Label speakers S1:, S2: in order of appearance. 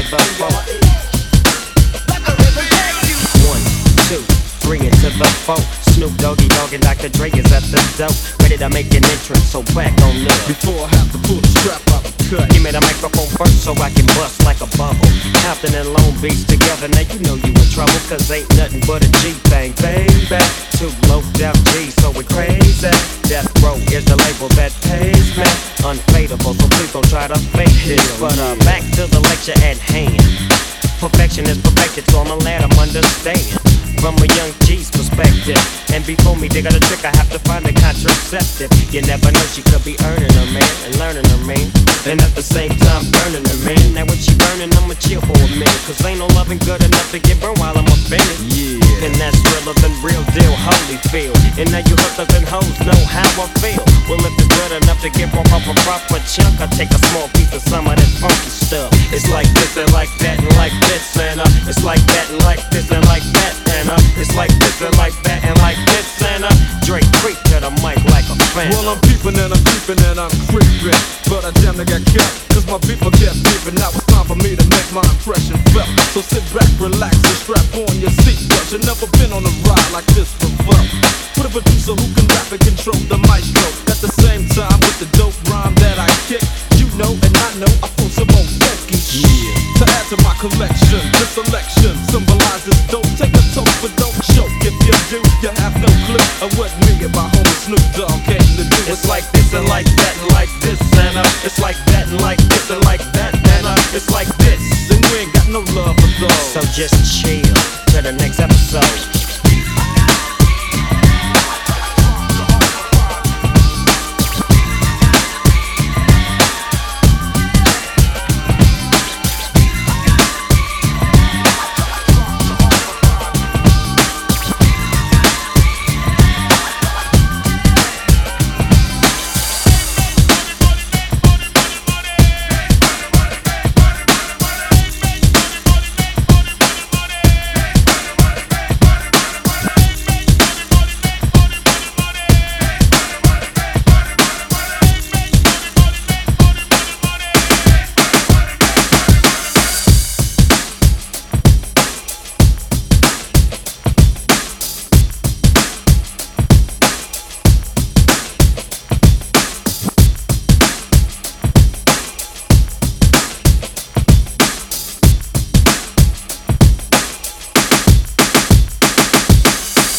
S1: into the funk. One, two, three the funk. Snoop Doggy Dogg and Dr. Dre is at the door, ready to make an entrance. So back on up.
S2: Before I have to pull the strap out the cut.
S1: Give me the microphone first so I can bust like a bubble. Compton and Long Beach together, now you know you in trouble. Cause ain't nothing but a G thing, baby. Two low death G, so we crazy. This. But uh, back to the lecture at hand. Perfection is perfected, so I'ma let 'em understand. From a young G's perspective. And before me they got a trick, I have to find a contraceptive. You never know, she could be earning her man and learning her man. And at the same time, burning her man. Now when she burning, I'ma chill for a minute. Cause ain't no loving good enough to get burned while I'm offended.
S2: Yeah.
S1: And that's realer than real deal, holy feel. And now you hooked up and hoes know how I feel. Well, if it's good enough to give off a proper chunk, I take a small piece of some of that funky stuff. It's like this and like that and like this and uh, it's like that and like this and like that and uh, it's like this and like that and like this and uh, Drake creep to the mic like a fan.
S2: Well, I'm peeping and I'm creeping and I'm creeping. But I damn near got kept. Cause my people kept peeping. Now it's time for me to make my impression felt. So sit back, relax, and strap on your seatbelt. You've never been on a ride like this before. With a producer who can
S1: It's like this and like that and like this and uh, it's like that and like this and like that and uh, it's like this.
S2: Then we ain't got no love for those.
S1: So just chill to the next episode.